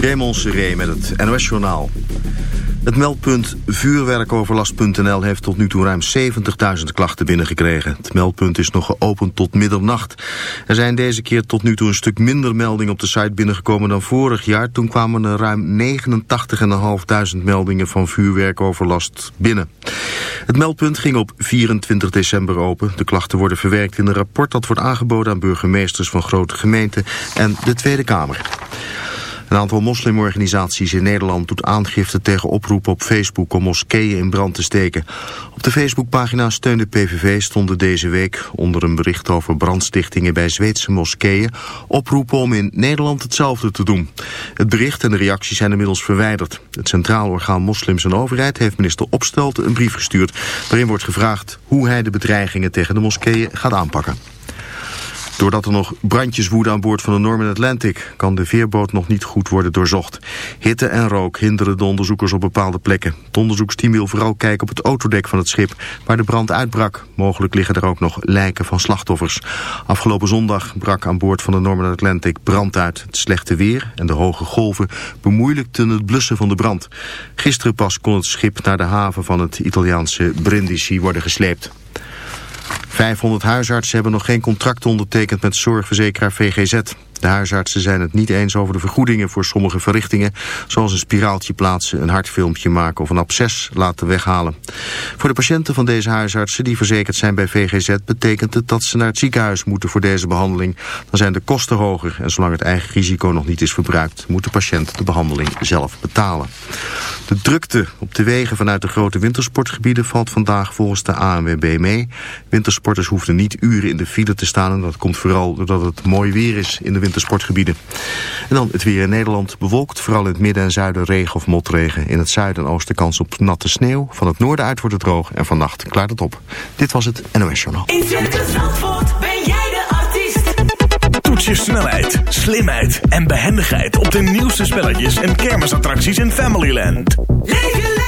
Raymond met het NOS-journaal. Het meldpunt vuurwerkoverlast.nl heeft tot nu toe ruim 70.000 klachten binnengekregen. Het meldpunt is nog geopend tot middernacht. Er zijn deze keer tot nu toe een stuk minder meldingen op de site binnengekomen dan vorig jaar. Toen kwamen er ruim 89.500 meldingen van vuurwerkoverlast binnen. Het meldpunt ging op 24 december open. De klachten worden verwerkt in een rapport dat wordt aangeboden aan burgemeesters van grote gemeenten en de Tweede Kamer. Een aantal moslimorganisaties in Nederland doet aangifte tegen oproepen op Facebook om moskeeën in brand te steken. Op de Facebookpagina Steun de PVV stonden deze week onder een bericht over brandstichtingen bij Zweedse moskeeën oproepen om in Nederland hetzelfde te doen. Het bericht en de reacties zijn inmiddels verwijderd. Het Centraal Orgaan Moslims en Overheid heeft minister Opstelten een brief gestuurd waarin wordt gevraagd hoe hij de bedreigingen tegen de moskeeën gaat aanpakken. Doordat er nog brandjes woeden aan boord van de Norman Atlantic... kan de veerboot nog niet goed worden doorzocht. Hitte en rook hinderen de onderzoekers op bepaalde plekken. Het onderzoeksteam wil vooral kijken op het autodek van het schip... waar de brand uitbrak. Mogelijk liggen er ook nog lijken van slachtoffers. Afgelopen zondag brak aan boord van de Norman Atlantic brand uit. Het slechte weer en de hoge golven bemoeilijkten het blussen van de brand. Gisteren pas kon het schip naar de haven van het Italiaanse Brindisi worden gesleept. 500 huisartsen hebben nog geen contract ondertekend met zorgverzekeraar VGZ. De huisartsen zijn het niet eens over de vergoedingen voor sommige verrichtingen, zoals een spiraaltje plaatsen, een hartfilmpje maken of een absces laten weghalen. Voor de patiënten van deze huisartsen die verzekerd zijn bij VGZ betekent het dat ze naar het ziekenhuis moeten voor deze behandeling. Dan zijn de kosten hoger en zolang het eigen risico nog niet is verbruikt, moet de patiënt de behandeling zelf betalen. De drukte op de wegen vanuit de grote wintersportgebieden valt vandaag volgens de ANWB mee. Wintersporters hoefden niet uren in de file te staan en dat komt vooral doordat het mooi weer is in de wintersportgebieden. En dan het weer in Nederland bewolkt, vooral in het midden en zuiden regen of motregen. In het zuiden en oosten kans op natte sneeuw. Van het noorden uit wordt het droog en vannacht klaart het op. Dit was het NOS Journaal. In Circus Zandvoort ben jij de artiest. Toets je snelheid, slimheid en behendigheid op de nieuwste spelletjes en kermisattracties in Familyland. Leef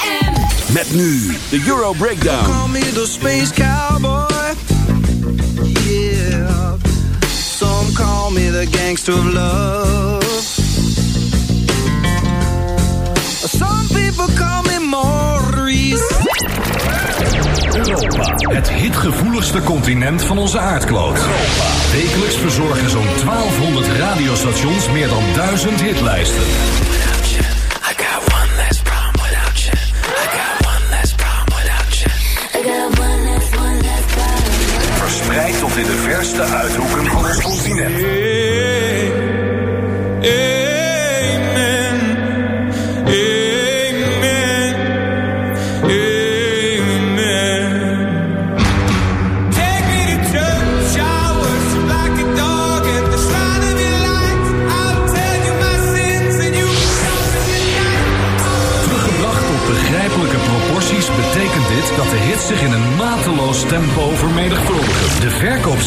Met nu de Euro Breakdown. Call me the space cowboy. Yeah. Some call me the gangster of love. Some people call me Maurice. Europa, het hitgevoeligste continent van onze aardkloot. Wekelijks verzorgen zo'n 1200 radiostations meer dan 1000 hitlijsten.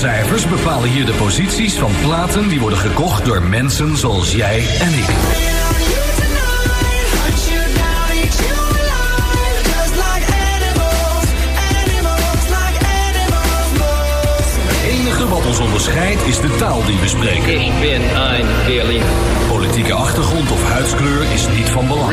cijfers bepalen hier de posities van platen die worden gekocht door mensen zoals jij en ik. Het enige wat ons onderscheidt is de taal die we spreken. Ik ben een Berlin. Politieke achtergrond of huidskleur is niet van belang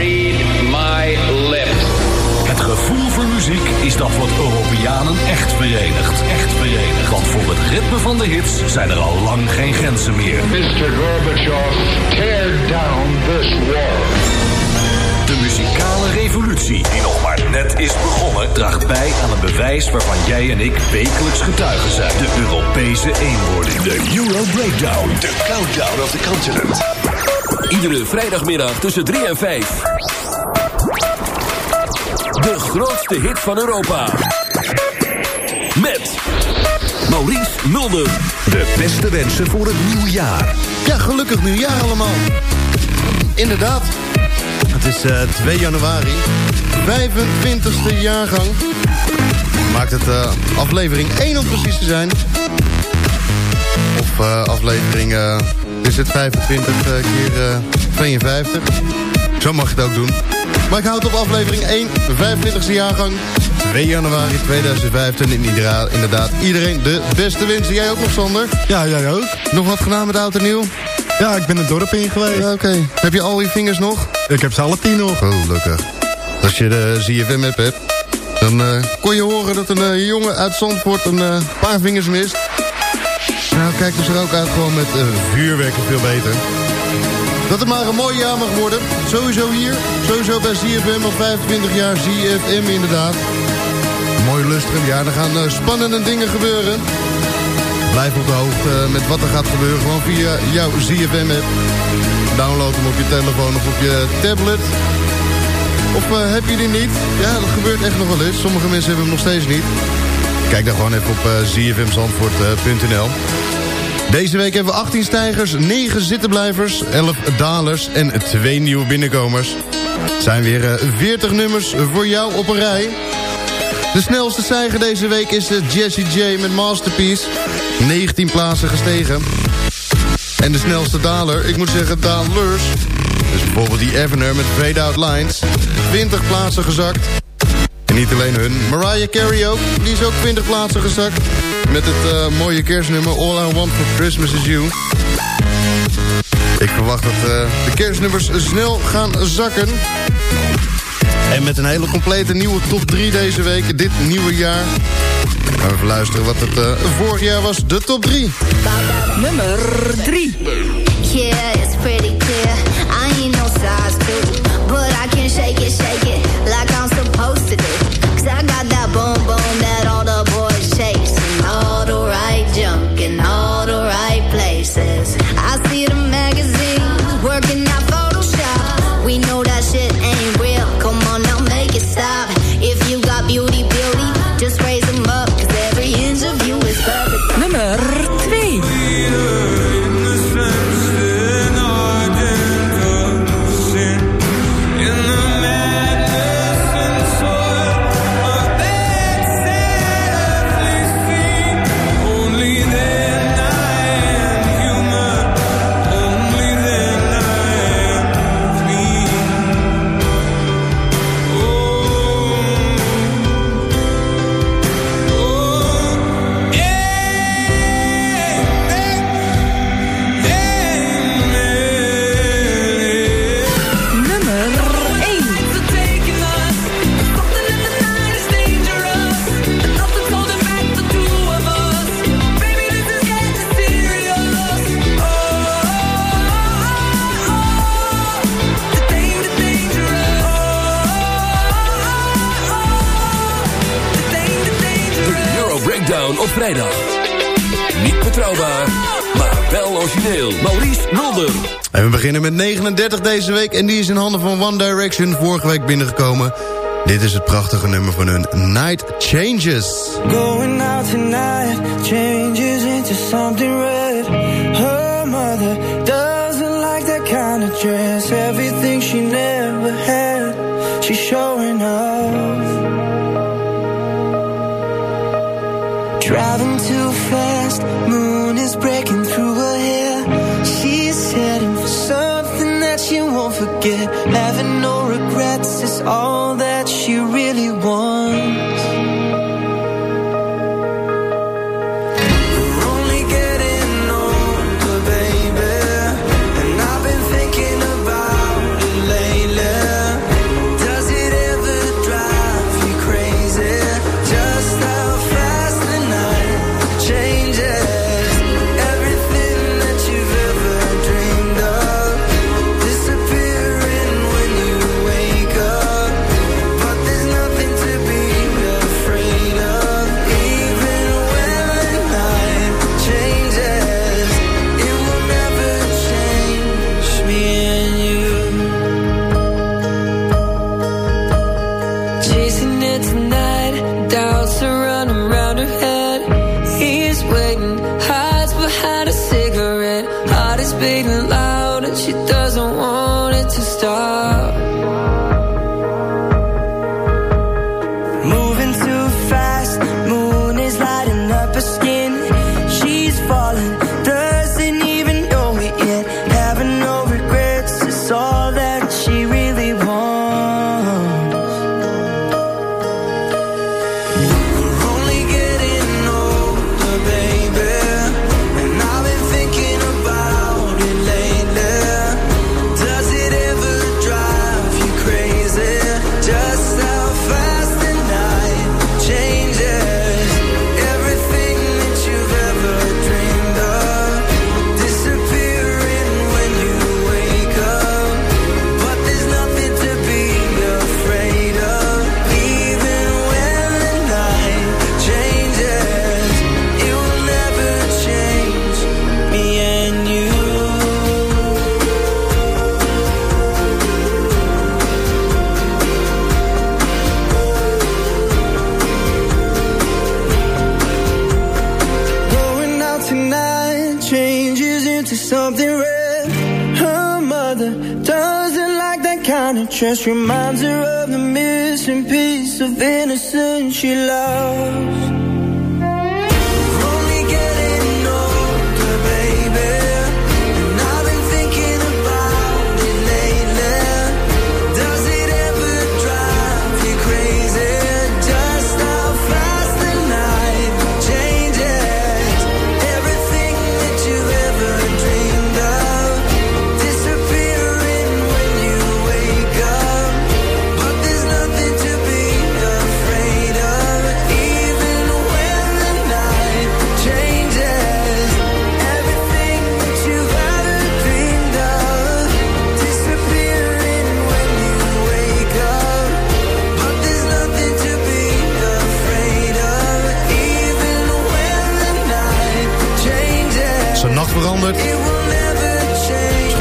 muziek is dat wat Europeanen echt verenigt. Echt verenigt. Want voor het ritme van de hits zijn er al lang geen grenzen meer. Mr. Gorbachev, tear down this wall. De muzikale revolutie, die nog maar net is begonnen, draagt bij aan een bewijs waarvan jij en ik wekelijks getuigen zijn. De Europese eenwording. De Euro Breakdown. De countdown of the continent. Iedere vrijdagmiddag tussen 3 en 5. De grootste hit van Europa. Met Maurice Mulder. De beste wensen voor het nieuwe jaar. Ja, gelukkig nieuwjaar allemaal. Inderdaad. Het is eh, 2 januari. 25e jaargang. Maakt het eh, aflevering 1 om precies te zijn. Of eh, aflevering... is het 25 eh, keer eh, 52. Zo mag je het ook doen. Maar ik houd op aflevering 1, 25e jaargang. 2 januari 2015. En inderdaad, inderdaad iedereen de beste wensen. Jij ook nog, Sander? Ja, jij ook. Nog wat gedaan met oud en nieuw? Ja, ik ben het dorp in geweest. Ja, oké. Heb je al je vingers nog? Ik heb ze alle tien nog. Oh, gelukkig. Als je de ZFM-app hebt, dan eh, kon je horen dat een eh, jongen uit Zandvoort een eh, paar vingers mist. Nou, kijk dus er ook uit gewoon met vuurwerken veel beter. Dat het maar een mooi jaar mag worden. Sowieso hier, sowieso bij ZFM al 25 jaar ZFM inderdaad. Mooi lustig, ja, er gaan eh, spannende dingen gebeuren. Blijf op de hoogte eh, met wat er gaat gebeuren. Gewoon via jouw ZFM-app. Download hem op je telefoon of op je tablet. Of eh, heb je die niet? Ja, dat gebeurt echt nog wel eens. Sommige mensen hebben hem nog steeds niet. Kijk dan gewoon even op uh, zfmzandvoort.nl. Deze week hebben we 18 stijgers, 9 zittenblijvers, 11 dalers en 2 nieuwe binnenkomers. Het zijn weer eh, 40 nummers voor jou op een rij. De snelste stijger deze week is eh, Jessie J met Masterpiece. 19 plaatsen gestegen. En de snelste daler, ik moet zeggen dalers... Dus bijvoorbeeld die Evener met Fade Out Lines. 20 plaatsen gezakt. En niet alleen hun. Mariah Carey ook. Die is ook 20 plaatsen gezakt. Met het eh, mooie kerstnummer All I Want For Christmas Is You. Ik verwacht dat eh, de kerstnummers snel gaan zakken. En met een hele complete nieuwe top 3 deze week. Dit nieuwe jaar. Gaan even luisteren wat het eh, vorig jaar was. De top 3. Nummer 3. Origineel. Maurice Mulder. En we beginnen met 39 deze week. En die is in handen van One Direction vorige week binnengekomen. Dit is het prachtige nummer van hun Night Changes. Going out tonight changes into something red. Her mother doesn't like that kind of dress. Everything she never had, she's showing off. Driving too fast, moon is breaking forget. Having no regrets is all that she really wants.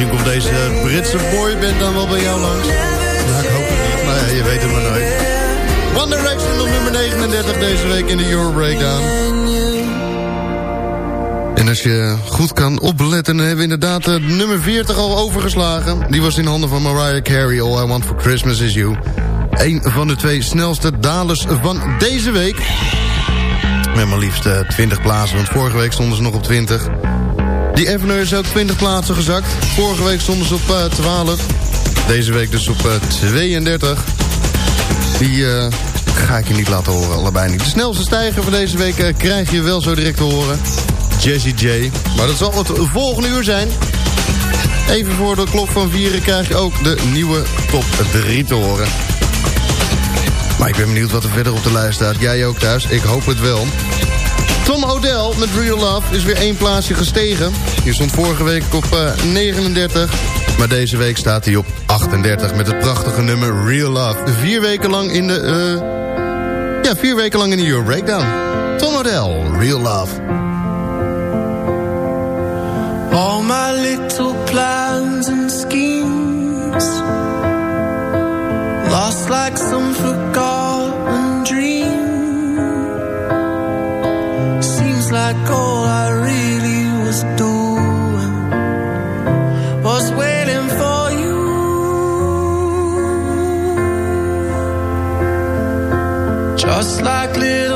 Misschien komt deze Britse boyband dan wel bij jou langs. Ja, ik hoop het niet. Maar ja, je weet het maar nooit. One Direction op nummer 39 deze week in de Euro Breakdown. En als je goed kan opletten, hebben we inderdaad eh, nummer 40 al overgeslagen. Die was in handen van Mariah Carey, All I Want For Christmas Is You. Een van de twee snelste dalers van deze week. Met maar liefst eh, 20 plaatsen, want vorige week stonden ze nog op 20. Die Evener is ook 20 plaatsen gezakt. Vorige week stonden ze op eh, 12. Deze week dus op eh, 32. Die eh, ga ik je niet laten horen, allebei niet. De snelste stijger van deze week eh, krijg je wel zo direct te horen. Jazzy J. Maar dat zal het volgende uur zijn. Even voor de klok van vieren krijg je ook de nieuwe top 3 te horen. Maar ik ben benieuwd wat er verder op de lijst staat. Jij ook thuis? Ik hoop het wel. Tom O'Dell met Real Love is weer één plaatsje gestegen. Die stond vorige week op eh, 39. Maar deze week staat hij op 38 met het prachtige nummer Real Love. Vier weken lang in de... eh, ja, vier weken lang in de Euro Breakdown. Tom O'Dell, Real Love. All my little plans and schemes Lost like some forgotten like all I really was doing Was waiting for you. Just like little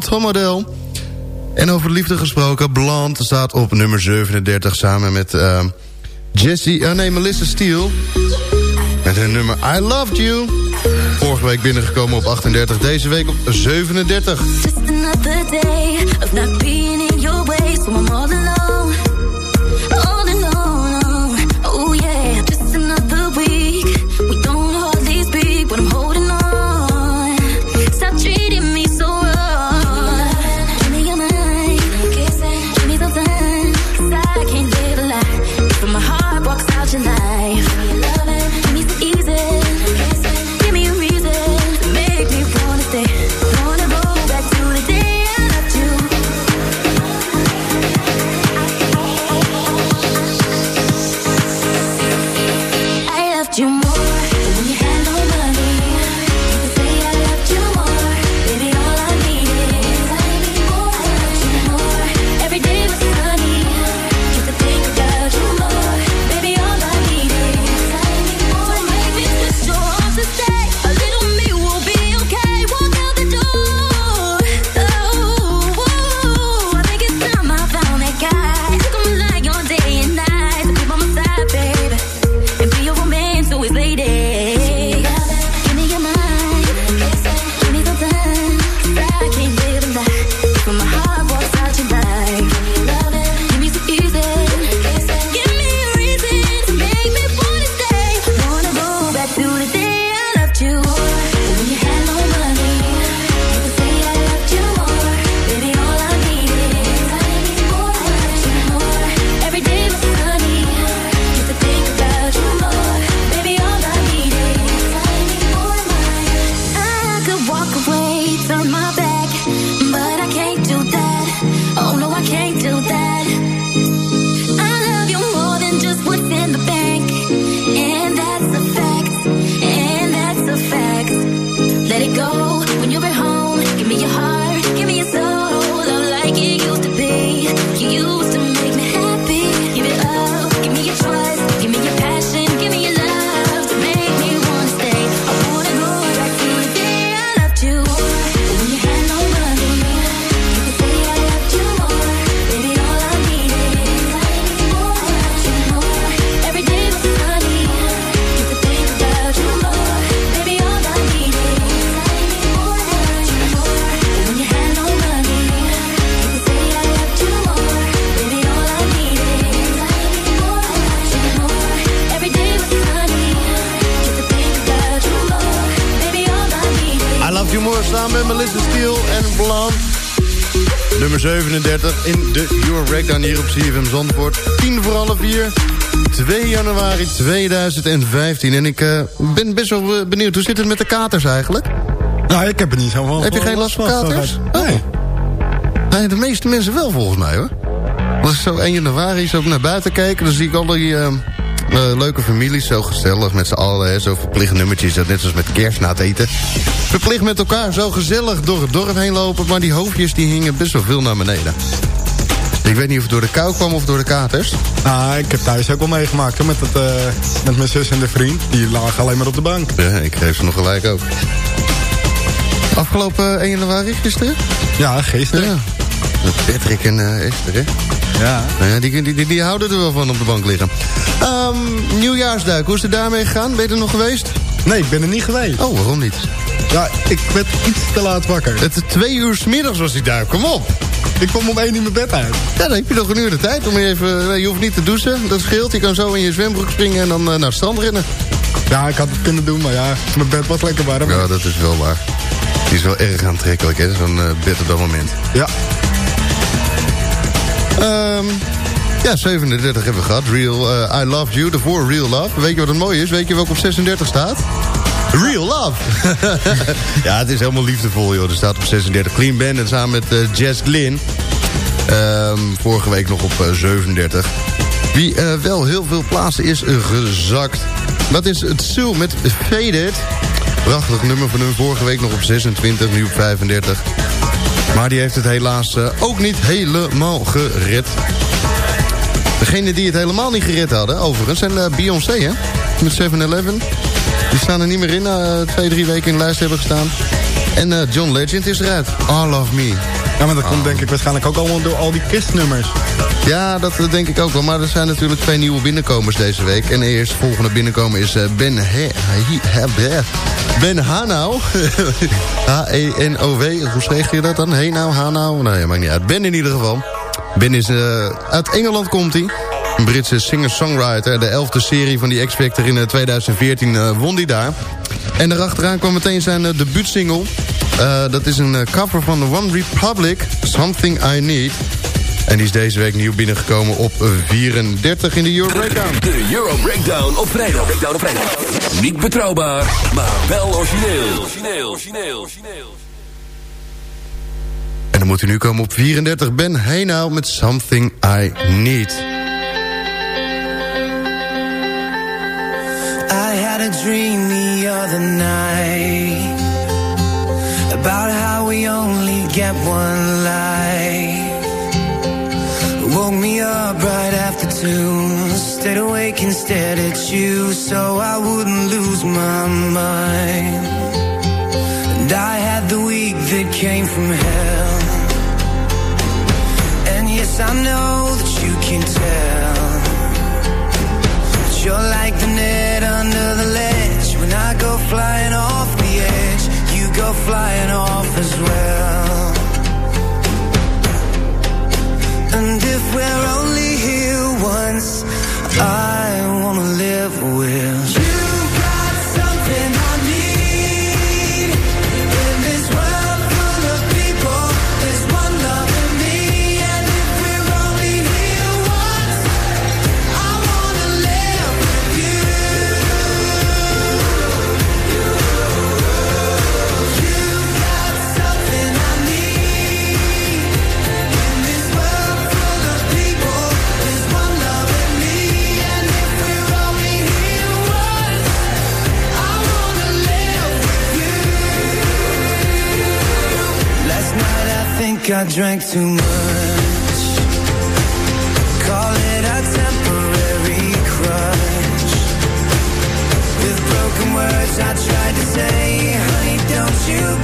Odell. En over liefde gesproken, Blonde staat op nummer 37 samen met eh, Jessie, uh, nee, Melissa Steele. Met hun nummer I Loved You. Vorige week binnengekomen op 38, deze week op 37. Just another day of not being in your way, so I'm all alone. Breakdown hier op CFM Zandvoort. 10 voor half 4. 2 januari 2015. En ik uh, ben best wel eh, benieuwd. Hoe zit het met de katers eigenlijk? Nou, ik heb er niet zo van. Heb je geen last van katers? Nee. nee. De meeste mensen wel volgens mij hoor. Als ik zo 1 januari zo naar buiten kijk... dan zie ik al die... Uh, uh, leuke families, zo gezellig met z'n allen. Hè, zo verplicht nummertjes, net zoals met kerst na het eten. Verplicht met elkaar, zo gezellig door het dorp heen lopen. Maar die hoofdjes die hingen best wel veel naar beneden. Ik weet niet of het door de kou kwam of door de katers. Ah, ik heb thuis ook wel meegemaakt hè, met, het, uh, met mijn zus en de vriend. Die lagen alleen maar op de bank. Ja, ik geef ze nog gelijk ook. Afgelopen 1 januari, gisteren? Ja, gisteren. Ja. Met Patrick en uh, Esther, hè? Ja. Nou ja die, die, die, die, houden er wel van op de bank liggen. Um, nieuwjaarsduik, hoe is het daarmee gegaan? Ben je er nog geweest? Nee, ik ben er niet geweest. Oh, waarom niet? Ja, ik werd iets te laat wakker. Het is twee uur s middags was die duik, kom op. Ik kwam om één uur mijn bed uit. Ja, dan heb je nog een uur de tijd om even... Je hoeft niet te douchen, dat scheelt. Je kan zo in je zwembroek springen en dan uh, naar het strand rennen. Ja, ik had het kunnen doen, maar ja, mijn bed was lekker warm. Ja, dat is wel waar. Die is wel erg aantrekkelijk, hè, zo'n uh, bed op dat moment. Ja. Um, ja, 37 hebben we gehad. Real, uh, I Love You, voor Real Love. Weet je wat het mooie is? Weet je welke op 36 staat? Real Love. ja, het is helemaal liefdevol, joh. Er staat op 36 Clean Bandit samen met uh, Jess Glynn. Um, vorige week nog op uh, 37. Wie uh, wel heel veel plaatsen is gezakt. Dat is het Sue met Faded. Prachtig nummer van hun vorige week nog op 26, nu op 35. Maar die heeft het helaas ook niet helemaal gered. Degene die het helemaal niet gered hadden, overigens, zijn Beyoncé, hè? Met 7-Eleven. Die staan er niet meer in, na uh, twee, drie weken in de lijst hebben gestaan. En uh, John Legend is eruit. All of Me. Ja, maar dat komt denk ik waarschijnlijk ook allemaal door al die kistnummers. Ja, dat denk ik ook wel. Maar er zijn natuurlijk twee nieuwe binnenkomers deze week. En de eerste volgende binnenkomer is uh, Ben He He Ben Hanau. H-E-N-O-W. Hoe schreef je dat dan? Henau, Hanau? Nou ja, maakt niet uit. Ben in ieder geval. Ben is... Uh, uit Engeland komt hij. Een Britse singer-songwriter. De elfde serie van die X-Factor in 2014 uh, won hij daar. En daarachteraan kwam meteen zijn uh, debuutsingle. Dat is een cover van The One Republic. Something I Need. En die is deze week nieuw binnengekomen op 34 in de Euro Breakdown. De Euro Breakdown op vrijdag. Breakdown op vrijdag. Niet betrouwbaar, maar wel origineel. Origineel, origineel, origineel. En dan moet u nu komen op 34. Ben Hey Now met Something I Need. A dream the other night About how we only get one life Woke me up right after two Stayed awake and stared at you So I wouldn't lose my mind. And I had the week that came from hell. And yes, I know that you can tell. But you're like Flying off as well. And if we're only here once I I drank too much. Call it a temporary crush With broken words I tried to say Honey, don't you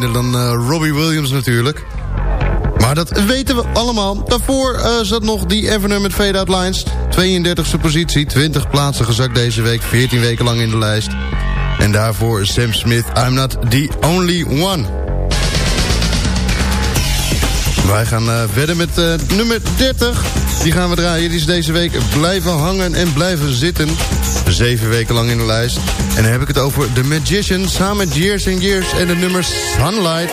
dan eh, Robbie Williams natuurlijk. Maar dat weten we allemaal. Daarvoor eh, zat nog die Everner met Fade Out Lines. 32e positie, 20 plaatsen gezakt deze week. 14 weken lang in de lijst. En daarvoor Sam Smith, I'm Not The Only One. Wij gaan eh, verder met nummer 30. Die gaan we draaien. Die is deze week blijven hangen en blijven zitten. Zeven weken lang in de lijst. En dan heb ik het over The Magician samen met Years and Years en de nummer Sunlight.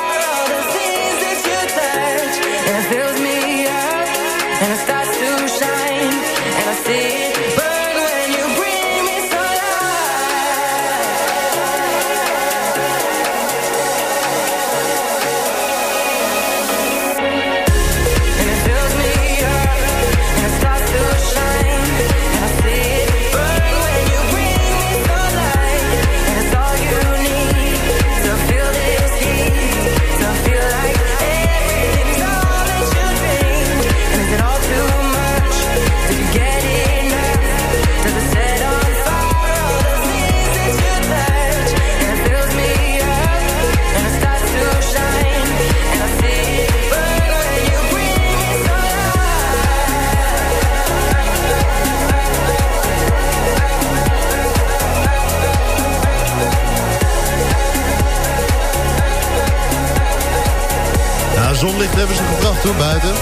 zonlicht hebben ze gebracht hoor, buiten.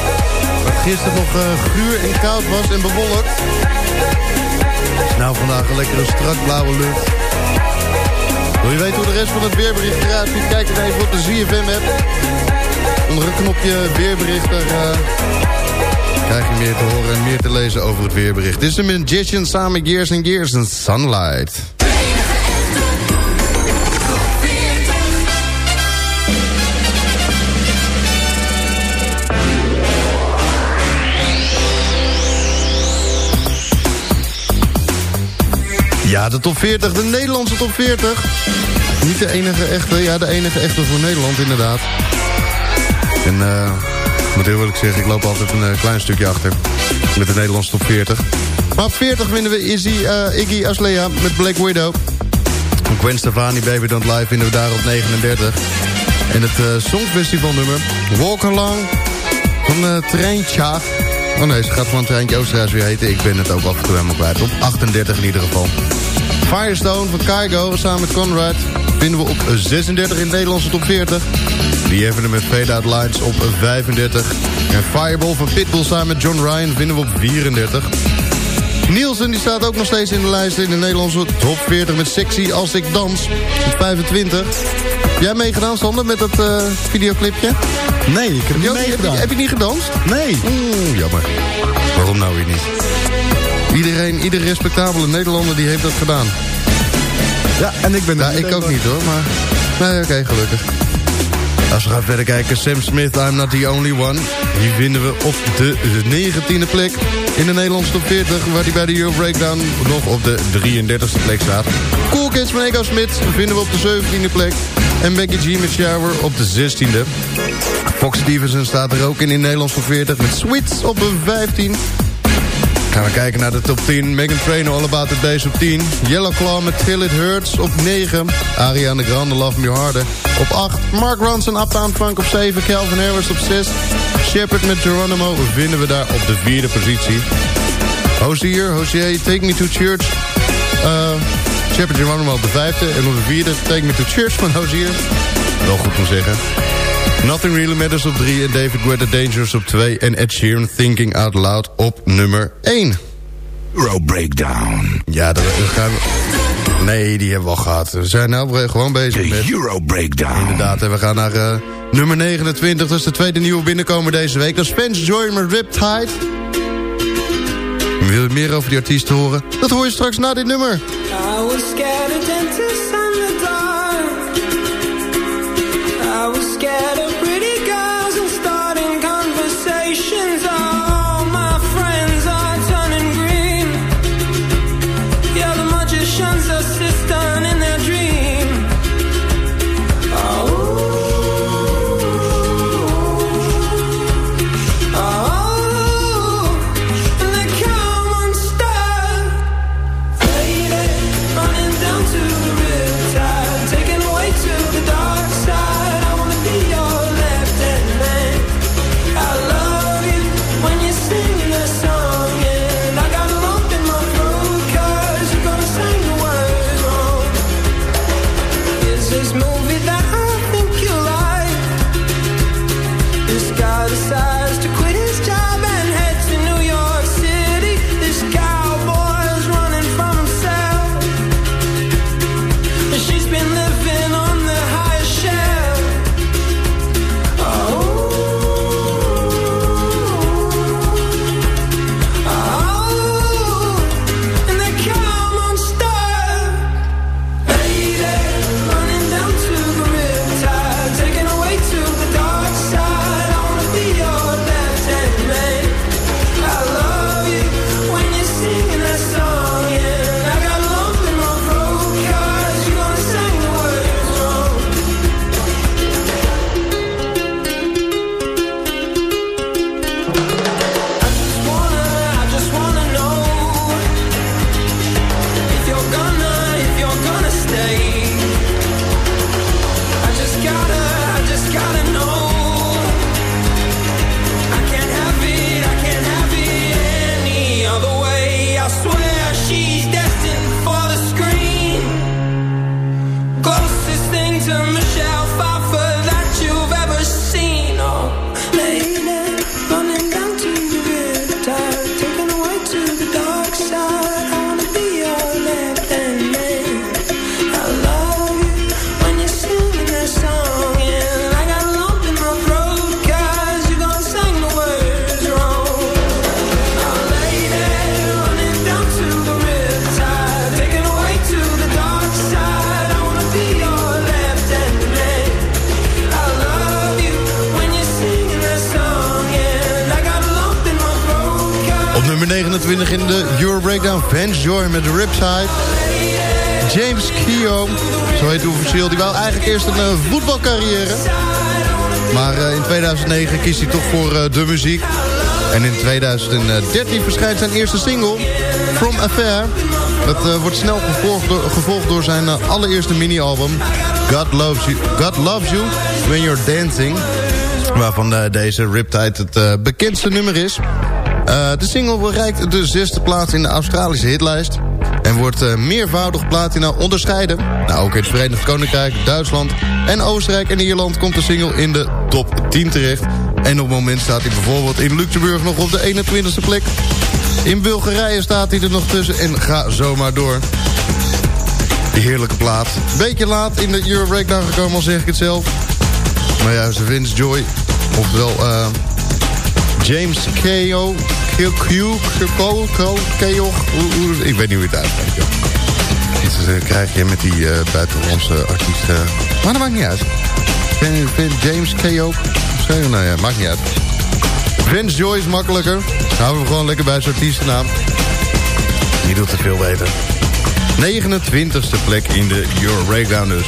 Wat gisteren nog eh, guur en koud was en bewolkt. Is nou vandaag een lekkere strak blauwe lucht. Wil je weten hoe de rest van het weerbericht eruit ziet? Kijk dan even op de ZFM-app. Onder het knopje weerbericht eh, krijg je meer te horen en meer te lezen over het weerbericht. Dit is de Magician samen met Years and Years en Sunlight. De top 40, de Nederlandse top 40. Niet de enige echte, ja, de enige echte voor Nederland inderdaad. En eh, ik moet heel eerlijk zeggen, ik loop altijd een eh, klein stukje achter. Met de Nederlandse top 40. Maar op 40 vinden we Izzy, eh, Iggy Aslea met Black Widow. Gwen Stefani, Baby Don't Lie vinden we daar op 39. En het Songfestival nummer Walk Along van uh, Treintje. Oh nee, ze gaat gewoon Treintje Oosterhuis weer heten. Ik ben het ook af en kwijt. Op 38 in ieder geval. Firestone van Kygo samen met Conrad vinden we op 36 in de Nederlandse top 40. Die hebben met Fade Out Lines op 35. En Fireball van Pitbull samen met John Ryan vinden we op 34. Nielsen die staat ook nog steeds in de lijst in de Nederlandse top 40 met Sexy Als Ik Dans op 25. Heb jij meegedaan, Sander, met dat eh, videoclipje? Nee, ik heb niet Jo, heb, je, meegedaan. heb je niet gedanst? Nee. Mm, jammer. Waarom nou weer niet? Iedereen, ieder respectabele Nederlander die heeft dat gedaan. Ja, en ik ben Ja, er ik ook niet hoor, maar... Nee, oké, gelukkig. Als we gaan verder kijken, Sam Smith, I'm Not The Only One. Die vinden we op de 19e plek in de Nederlandse top 40... waar die bij de Euro Breakdown nog op de 33e plek staat. Cool Kids van Ego Smith vinden we op de 17e plek. En Becky G met Shower op de 16e. Fox Stevenson staat er ook in in de Nederlandse top 40... met Sweets op de 15 Gaan we kijken naar de top 10. Megan Trainor, All About The Bass op 10. Yellow Claw met Till It Hurts op 9. Ariana Grande, Love Me Harder op 8. Mark Ronson, Uptown Funk op 7. Calvin Harris op 6. Shepard met Geronimo vinden we daar op de vierde positie. Hozier, Hozier, Take Me To Church. Uh, Shepard Geronimo op de vijfde. En op de vierde, Take Me To Church van Hozier. Wel goed om zeggen. Nothing Really Matters op 3 en David Guetta Dangerous op 2... en Ed Sheeran Thinking Out Loud op nummer 1. Euro Breakdown. Ja, dat, dat gaan we... Nee, die hebben we al gehad. We zijn nou gewoon bezig De met... Euro Breakdown. Inderdaad, en we gaan naar eh, nummer 29. Dat is de tweede nieuwe binnenkomer deze week. Dat is Spence Joy met Riptide. Wil je meer over die artiest horen? Dat hoor je straks na dit nummer. I was scared of dentists and the dark. I was scared of kiest hij toch voor eh, de muziek. En in 2013 verschijnt zijn eerste single, From Affair. Dat eh, wordt snel gevolgd door, gevolgd door zijn eh, allereerste mini-album... God Loves, you, God Loves You When You're Dancing. Waarvan deze Riptide het bekendste nummer is. De single bereikt de zesde plaats in de Australische hitlijst. En wordt meervoudig platina onderscheiden. Nou, ook in het Verenigd Koninkrijk, Duitsland en Oostenrijk en Ierland... komt de single in de top 10 terecht. En op het moment staat hij bijvoorbeeld in Luxemburg nog op de 21ste plek. In Bulgarije staat hij er nog tussen en ga zomaar door. Heerlijke plaat. Beetje laat in de Euro Breakdown gekomen, al zeg ik het zelf. Maar ze Vince Joy, oftewel uh, James K.O. K.O. K.O. Ik weet niet hoe je het uitspreekt. joh. Dat krijg je met die uh, buitenlandse artiesten. Maar dat maakt niet uit. James Nou ja, maakt niet uit. Vince Joy is makkelijker. Houden we gewoon lekker bij zijn artiestennaam. Die doet te veel beter. 29e plek in de Euro Breakdown dus.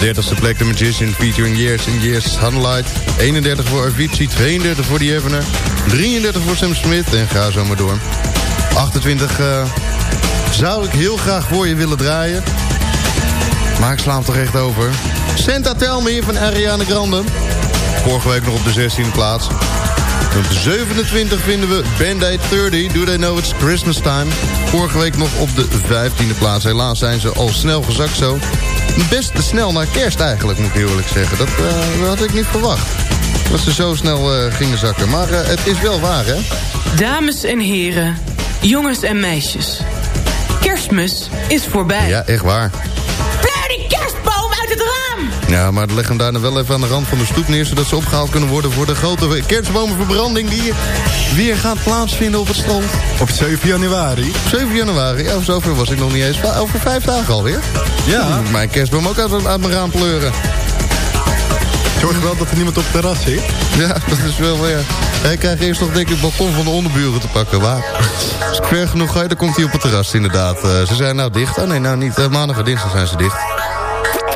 De 30e plek de Magician featuring Years and Years Sunlight. 31 voor Avicii, 32 voor The Evener. 33 voor Sam Smith en ga zo maar door. 28 uh, zou ik heel graag voor je willen draaien. Maar ik sla hem toch echt over. Santa Tell Me van Ariana Grande. Vorige week nog op de 16e plaats. Op 27 vinden we Band-Aid 30, Do They Know It's Christmas Time. Vorige week nog op de 15e plaats. Helaas zijn ze al snel gezakt zo. Best te snel naar kerst eigenlijk, moet ik eerlijk zeggen. Dat, uh, dat had ik niet verwacht. Dat ze zo snel uh, gingen zakken. Maar uh, het is wel waar, hè? Dames en heren, jongens en meisjes. Kerstmis is voorbij. Ja, echt waar. Ja, maar leg hem daar wel even aan de rand van de stoep neer... zodat ze opgehaald kunnen worden voor de grote kerstbomenverbranding... die weer gaat plaatsvinden op het strand. Op 7 januari? 7 januari, ja, zover was ik nog niet eens. Over vijf dagen alweer. Ja. Mijn kerstboom ook uit, uit mijn raam pleuren. Zorg wel dat er niemand op het terras zit. Ja, dat is wel weer... Hij krijgt eerst nog denk ik het balkon van de onderburen te pakken. Waar? Als ik ver genoeg ga, dan komt hij op het terras inderdaad. Uh, ze zijn nou dicht. Oh nee, nou niet. Uh, maandag en dinsdag zijn ze dicht.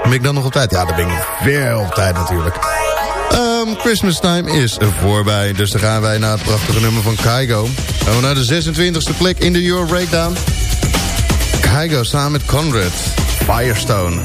Ben ik dan nog op tijd? Ja, dan ben ik weer op tijd natuurlijk. Um, Christmas time is voorbij. Dus dan gaan wij naar het prachtige nummer van Kaigo. Gaan we naar de 26e plek in de Euro Breakdown. Kaigo samen met Conrad. Firestone.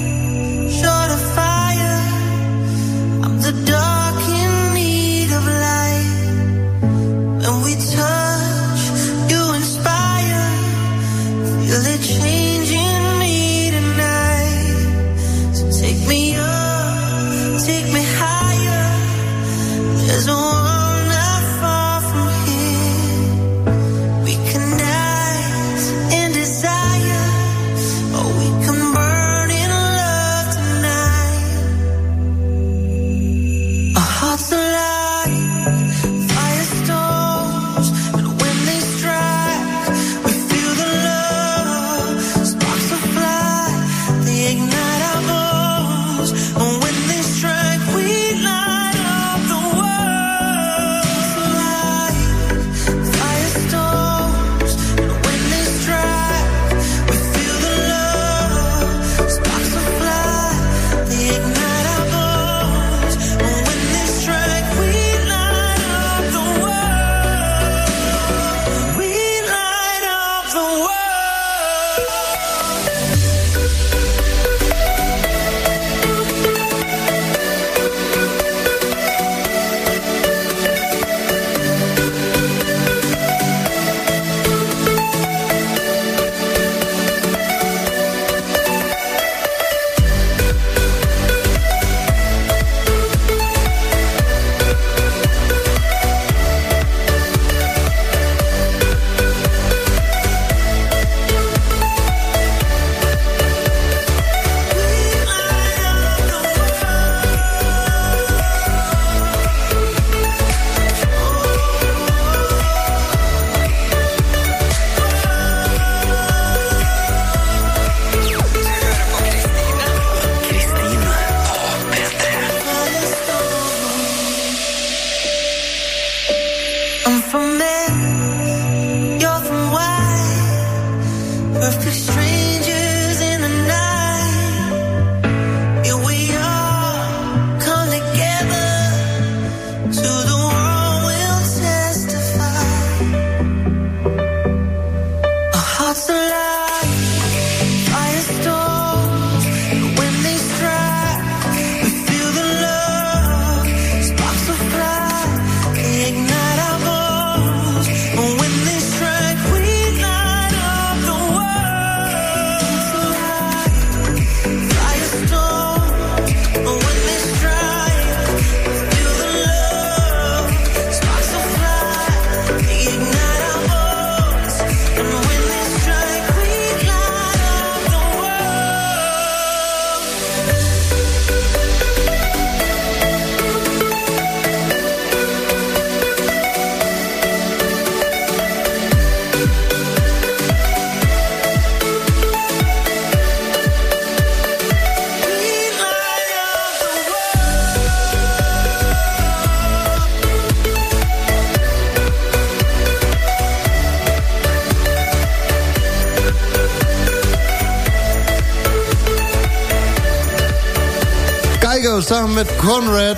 Samen met Conrad.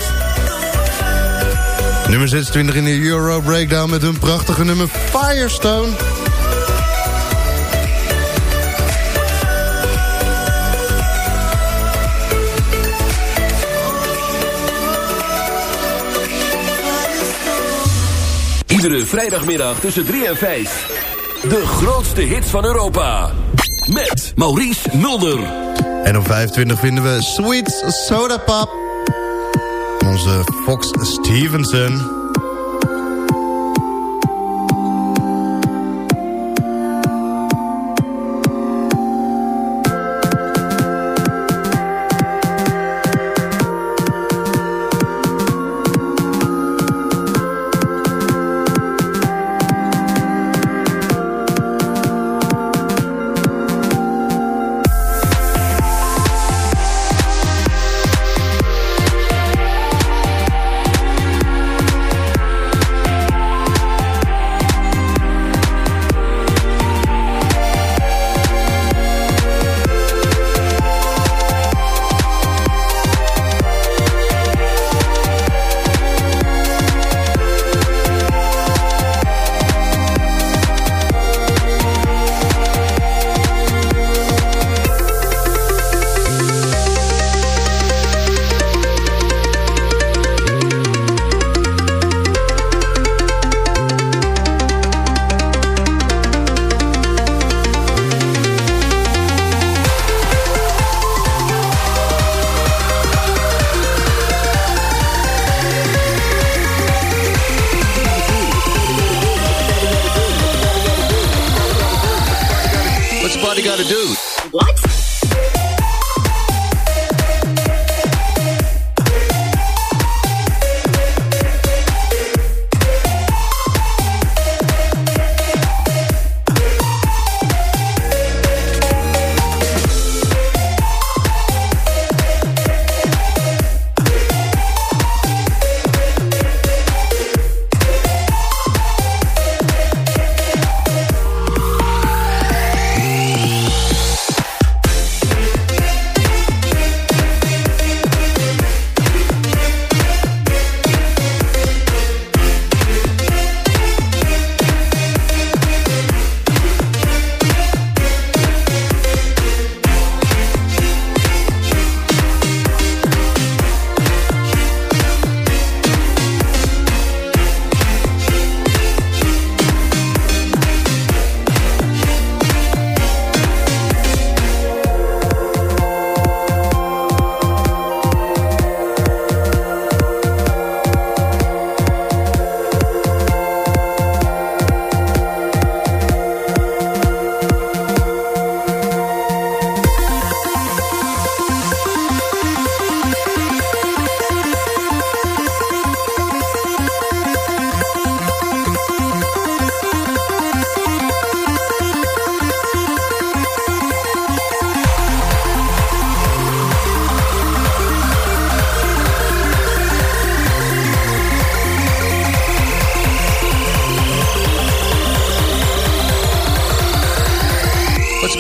Nummer 26 in de Euro Breakdown met hun prachtige nummer Firestone. Iedere vrijdagmiddag tussen 3 en 5. De grootste hits van Europa. Met Maurice Mulder. En op 25 vinden we Sweet Soda Pop. Onze Fox Stevenson.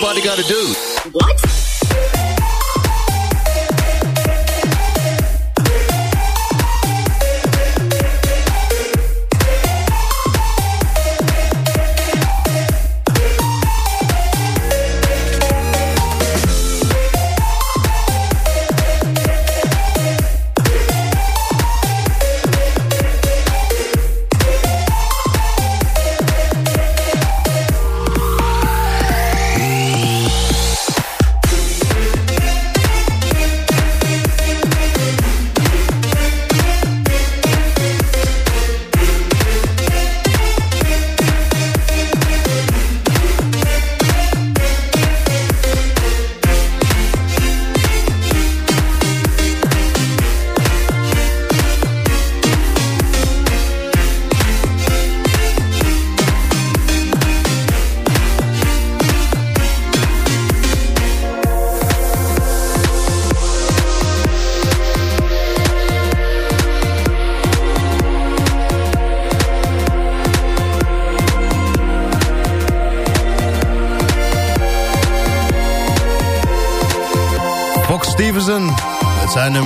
What's the body gotta do?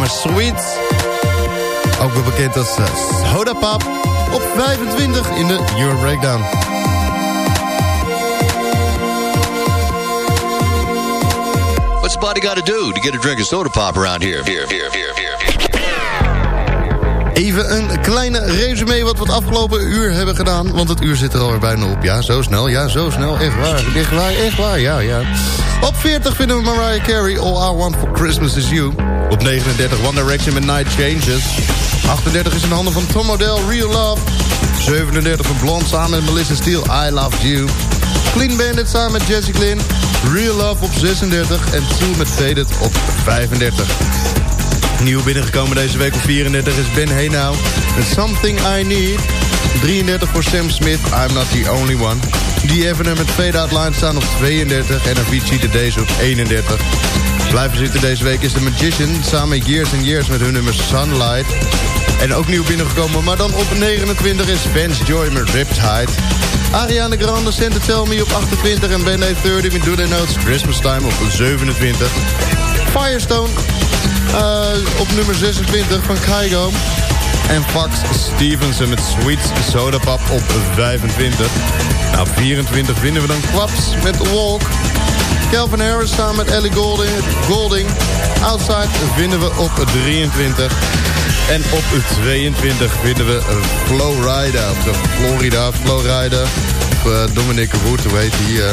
Het zijn nummers Sweet. Ook bekend als eh, Pop. Op 25 in de Euro Breakdown. What's the body got to do to get a drink of soda pop around? Here, here, here, here, here. Even een kleine resume wat we het afgelopen uur hebben gedaan. Want het uur zit er alweer bijna op. Ja, zo snel, ja, zo snel. Echt waar, echt waar, echt waar, ja, ja. Op 40 vinden we Mariah Carey, All I Want For Christmas Is You. Op 39 One Direction met Night Changes. 38 is in handen van Tom Odell, Real Love. 37 van Blond samen met Melissa Steele, I Love You. Clean Bandit samen met Jessie Glynn. Real Love op 36 en Tool met Faded op 35. Nieuw binnengekomen deze week op 34 is Ben Now met Something I Need. 33 voor Sam Smith, I'm Not The Only One. Die Evener met Fade Out Line staan op 32 en Avicii de deze op 31. Blijven zitten deze week is The Magician samen met Years and Years met hun nummer Sunlight. En ook nieuw binnengekomen, maar dan op 29 is Vance Joy met Riptide. Ariana Grande, Santa Tell Me op 28 en Ben 30 met Do They Notes Christmas Time op 27. Firestone uh, op nummer 26 van Kygo. En Fox Stevenson met Sweet Soda Pop op 25. Nou, 24 vinden we dan Klaps met Walk. Calvin Harris samen met Ellie Golding, Golding. Outside vinden we op 23. En op 22 vinden we Florida. Of de Florida, Florida. Of uh, Dominic Wood, hoe heet die? Uh,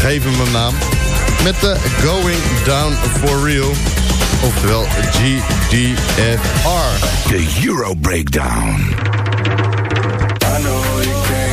geef hem een naam. Met de Going Down For Real. Oftewel GDFR. De Euro Breakdown. I know you came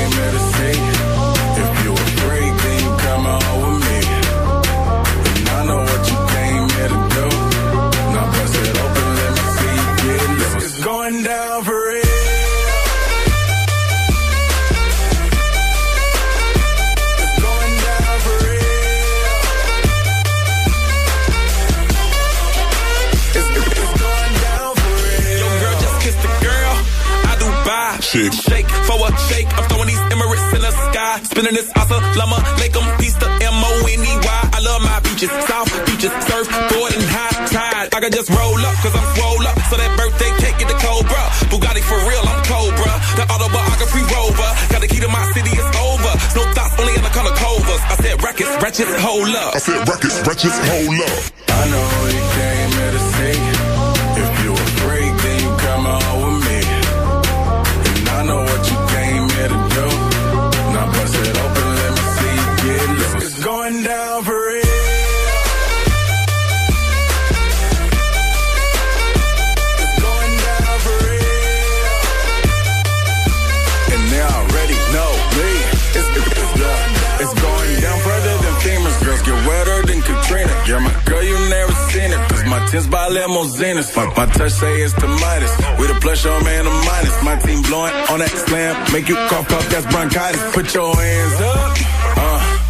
Shake. Shake for a shake. I'm throwing these Emirates in the sky. Spinning this asa llama. Lake 'em, piece the M-O-N-E-Y. I love my beaches. South beaches. Surf, board, and high tide. I can just roll up, cause I'm swole up. So that birthday cake get the Cobra. Bugatti for real, I'm Cobra. The autobiography rover. Got the key to my city, it's over. No thoughts, only in the color covers. I said rackets, ratchets, hold up. I said rackets, ratchets, hold up. I know you came here to see. Tins by limousines. My, my touch say it's the Midas. We the plus show man, the minus. My team blowing on that slam. Make you cough, cough, that's bronchitis. Put your hands up. Uh,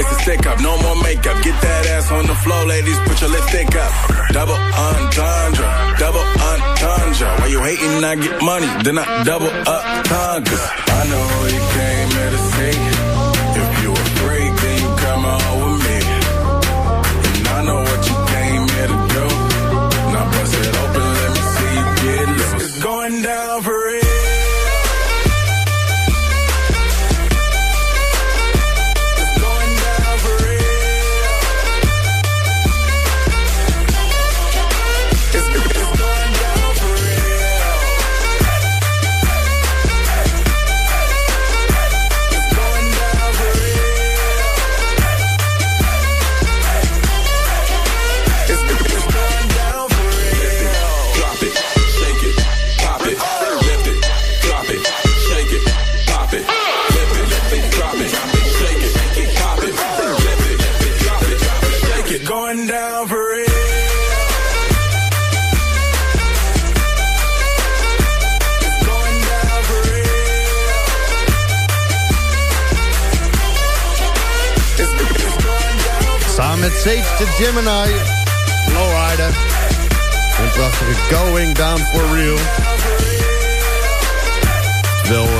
it's a stick up, no more makeup. Get that ass on the floor, ladies. Put your lipstick up. Double entendre, double entendre. Why you hating? I get money, then I double up tongues. I know you came here to see. If you a freak, then you come on the Gemini. Flowrider. En prachtige Going Down For Real. Wel eh,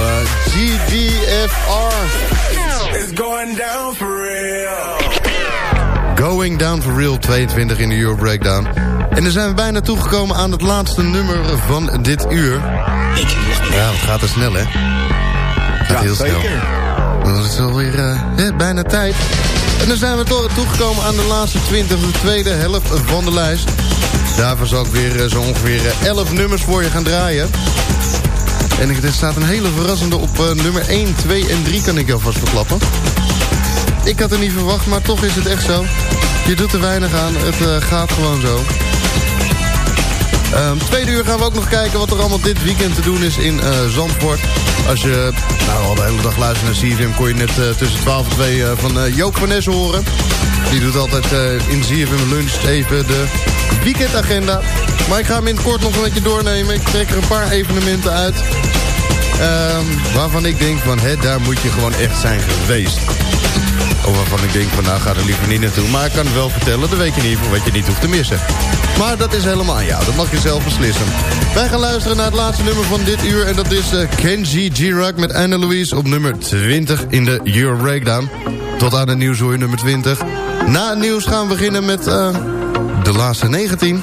GDFR. It's going down for real. Going Down for Real 22 in de Euro Breakdown. En dan zijn we bijna toegekomen aan het laatste nummer van dit uur. Ja, het gaat er snel, hè? Het gaat heel snel. Dat is alweer uh, hè, bijna tijd. En dan zijn we toegekomen aan de laatste 20, de tweede helft van de lijst. Daarvoor zal ik weer uh, zo ongeveer uh, 11 nummers voor je gaan draaien. En er staat een hele verrassende op uh, nummer 1, 2 en 3 kan ik alvast verklappen. Ik had het niet verwacht, maar toch is het echt zo. Je doet er weinig aan, het gaat gewoon zo. Um, tweede uur gaan we ook nog kijken wat er allemaal dit weekend te doen is in uh, Zandvoort. Als je nou, al de hele dag luistert naar CFM... kon je net uh, tussen 12 en 2 uh, van Joop van Ness horen. Die doet altijd in CFM Lunch even de weekendagenda. Maar ik ga hem in het kort nog een beetje doornemen. Ik trek er een paar evenementen uit. Um, waarvan ik denk van, hè, daar moet je gewoon echt zijn geweest. Of waarvan ik denk van, nou, ga er liever niet naartoe. Maar ik kan het wel vertellen, weet je in ieder geval wat je niet hoeft te missen. Maar dat is helemaal jou, dat mag je zelf beslissen. Wij gaan luisteren naar het laatste nummer van dit uur. En dat is uh, Kenji G-Rock met Anna Louise op nummer 20 in de Euro Breakdown. Tot aan het nieuws hoor nummer 20. Na het nieuws gaan we beginnen met uh, de laatste 19.